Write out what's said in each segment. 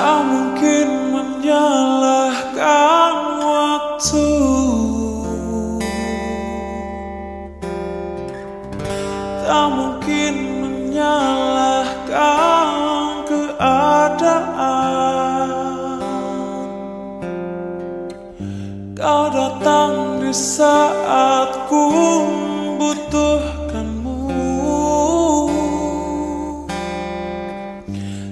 Tak mungkin menyalahkan waktu. Tak mungkin menyalahkan keadaan. Kau datang di saat ku membutuhkanmu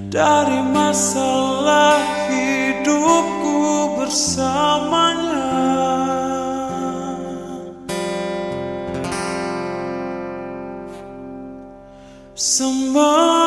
Dari masalah hidupku bersamanya. Semakin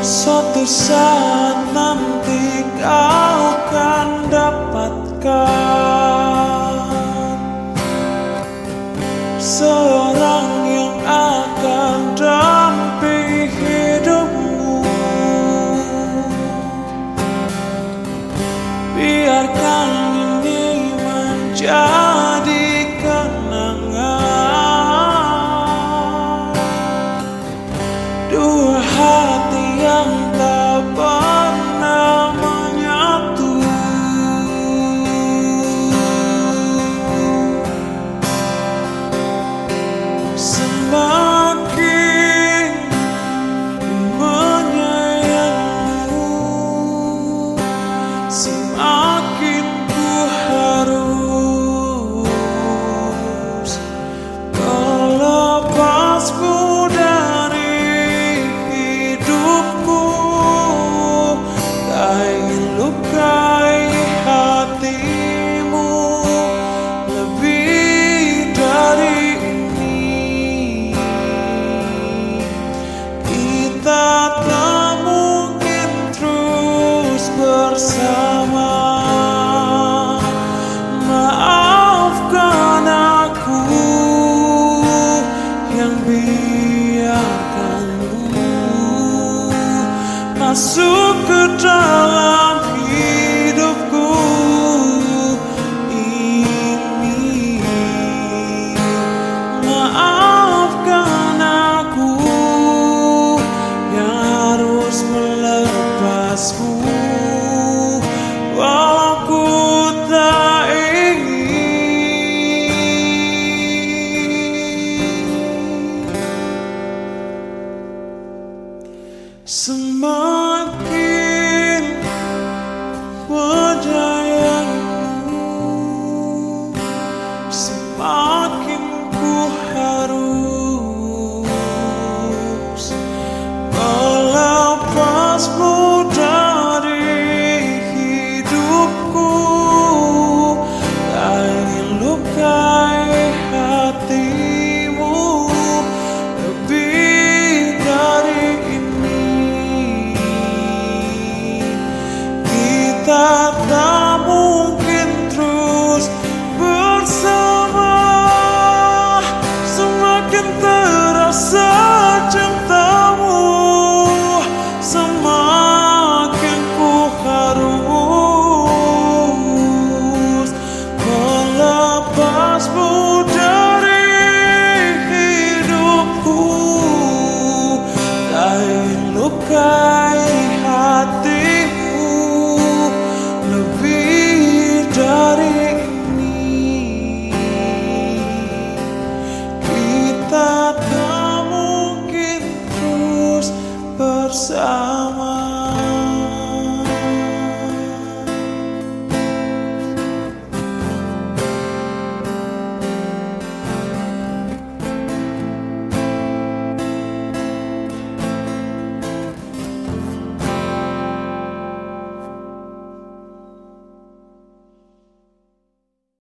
Suatu saat nanti kau akan dapatkan Seorang yang akan dampingi hidupmu. Biarkan ini menjadi kenangan yang tak pernah menyatu. Semakin menyayangmu, Semakin masuk ke dalam Semakin percayamu Semakin ku harus